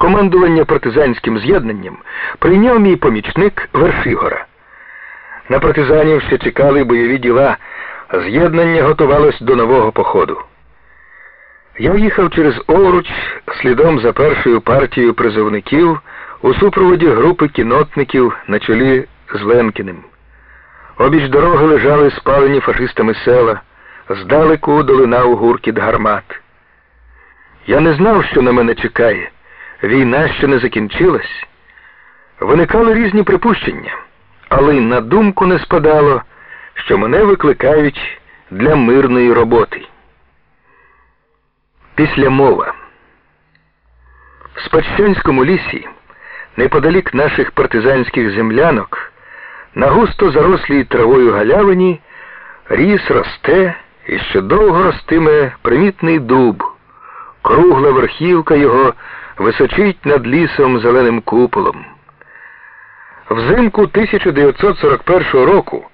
Командування партизанським з'єднанням прийняв мій помічник Вершигора. На партизанів ще чекали бойові діла, з'єднання готувалось до нового походу. Я їхав через Овруч слідом за першою партією призовників у супроводі групи кінотників на чолі з Ленкіним. Обіч дороги лежали спалені фашистами села, здалеку долинав гуркіт гармат. Я не знав, що на мене чекає. Війна ще не закінчилась. Виникали різні припущення, але й на думку не спадало, що мене викликають для мирної роботи. Після мова. В Спадщанському лісі, неподалік наших партизанських землянок, на густо зарослій травою галявині ріс росте і ще довго ростиме примітний дуб, кругла верхівка його височить над лісом зеленим куполом. Взимку 1941 року,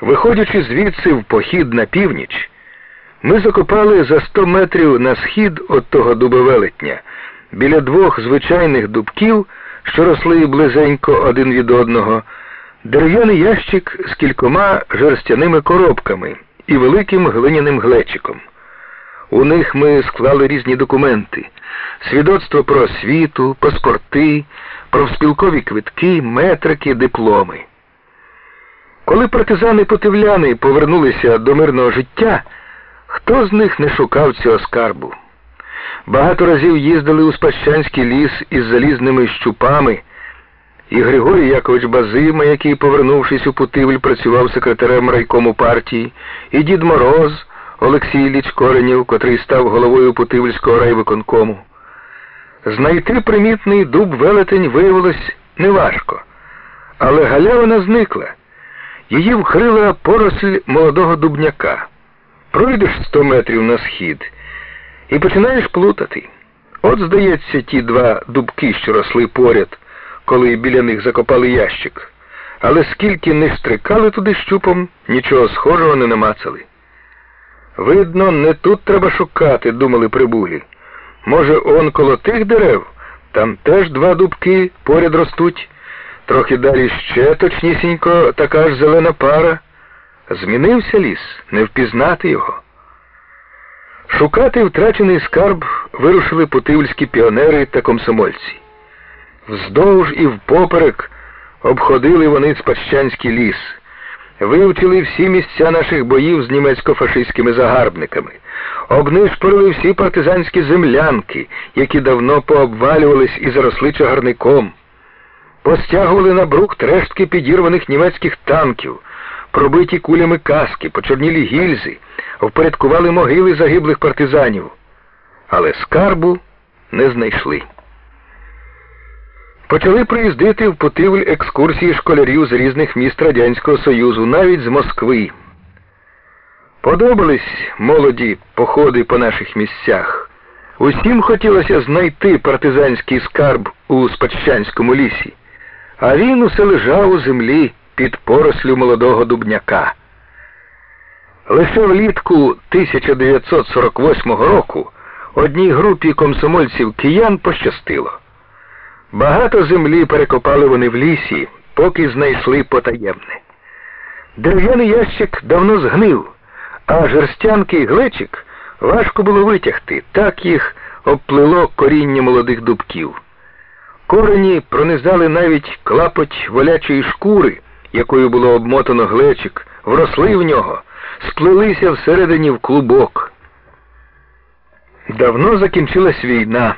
виходячи звідси в похід на північ, ми закопали за 100 метрів на схід від того дубовелетня біля двох звичайних дубків, що росли близенько один від одного, дерев'яний ящик з кількома жерстяними коробками і великим глиняним глечиком. У них ми склали різні документи, свідоцтво про освіту, паспорти, профспілкові квитки, метрики, дипломи. Коли партизани потивляни повернулися до мирного життя, хто з них не шукав цього скарбу? Багато разів їздили у Спащанський ліс із залізними щупами, і Григорій Якович Базима, який, повернувшись у Путивль, працював секретарем райкому партії, і Дід Мороз. Олексій Ілліч Коренєв, котрий став головою Путивльського райвиконкому. Знайти примітний дуб велетень виявилось неважко, але галявина зникла. Її вкрила поросль молодого дубняка. Пройдеш сто метрів на схід і починаєш плутати. От, здається, ті два дубки, що росли поряд, коли біля них закопали ящик. Але скільки не штрикали туди щупом, нічого схожого не намацали. Видно, не тут треба шукати, думали прибулі. Може, он коло тих дерев, там теж два дубки поряд ростуть, трохи далі ще точнісінько така ж зелена пара. Змінився ліс, не впізнати його. Шукати втрачений скарб вирушили путивльські піонери та комсомольці. Вздовж і впоперек обходили вони Спадщанський ліс вивчили всі місця наших боїв з німецько-фашистськими загарбниками, обнишпорили всі партизанські землянки, які давно пообвалювались і заросли чагарником, постягували на брухт рештки підірваних німецьких танків, пробиті кулями каски, почорнілі гільзи, впорядкували могили загиблих партизанів, але скарбу не знайшли. Почали приїздити в Путивль екскурсії школярів з різних міст Радянського Союзу, навіть з Москви. Подобались молоді походи по наших місцях. Усім хотілося знайти партизанський скарб у Спадщанському лісі, а він усе лежав у землі під порослю молодого дубняка. Лише влітку 1948 року одній групі комсомольців киян пощастило. Багато землі перекопали вони в лісі, поки знайшли потаємне. Дерев'яний ящик давно згнив, а жерстянки і глечик важко було витягти, так їх обплило коріння молодих дубків. Корені пронизали навіть клапоть волячої шкури, якою було обмотано глечик, вросли в нього, сплелися всередині в клубок. Давно закінчилась війна.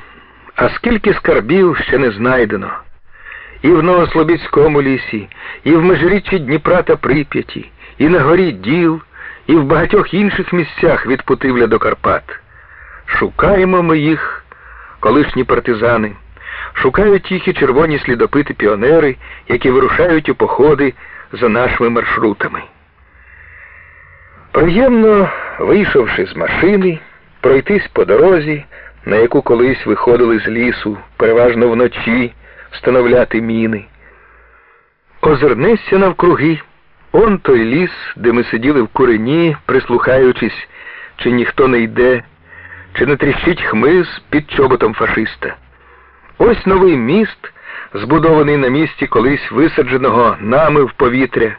А скільки скарбів ще не знайдено. І в Новослобідському лісі, і в межиріччі Дніпра та Прип'яті, і на горі Діл, і в багатьох інших місцях від Путивля до Карпат. Шукаємо ми їх, колишні партизани, шукають їх і червоні слідопити піонери, які вирушають у походи за нашими маршрутами. Приємно, вийшовши з машини, пройтись по дорозі на яку колись виходили з лісу, переважно вночі, встановляти міни. Озирнешся навкруги, он той ліс, де ми сиділи в курені, прислухаючись, чи ніхто не йде, чи не тріщить хмиз під чоботом фашиста. Ось новий міст, збудований на місці колись висадженого нами в повітря.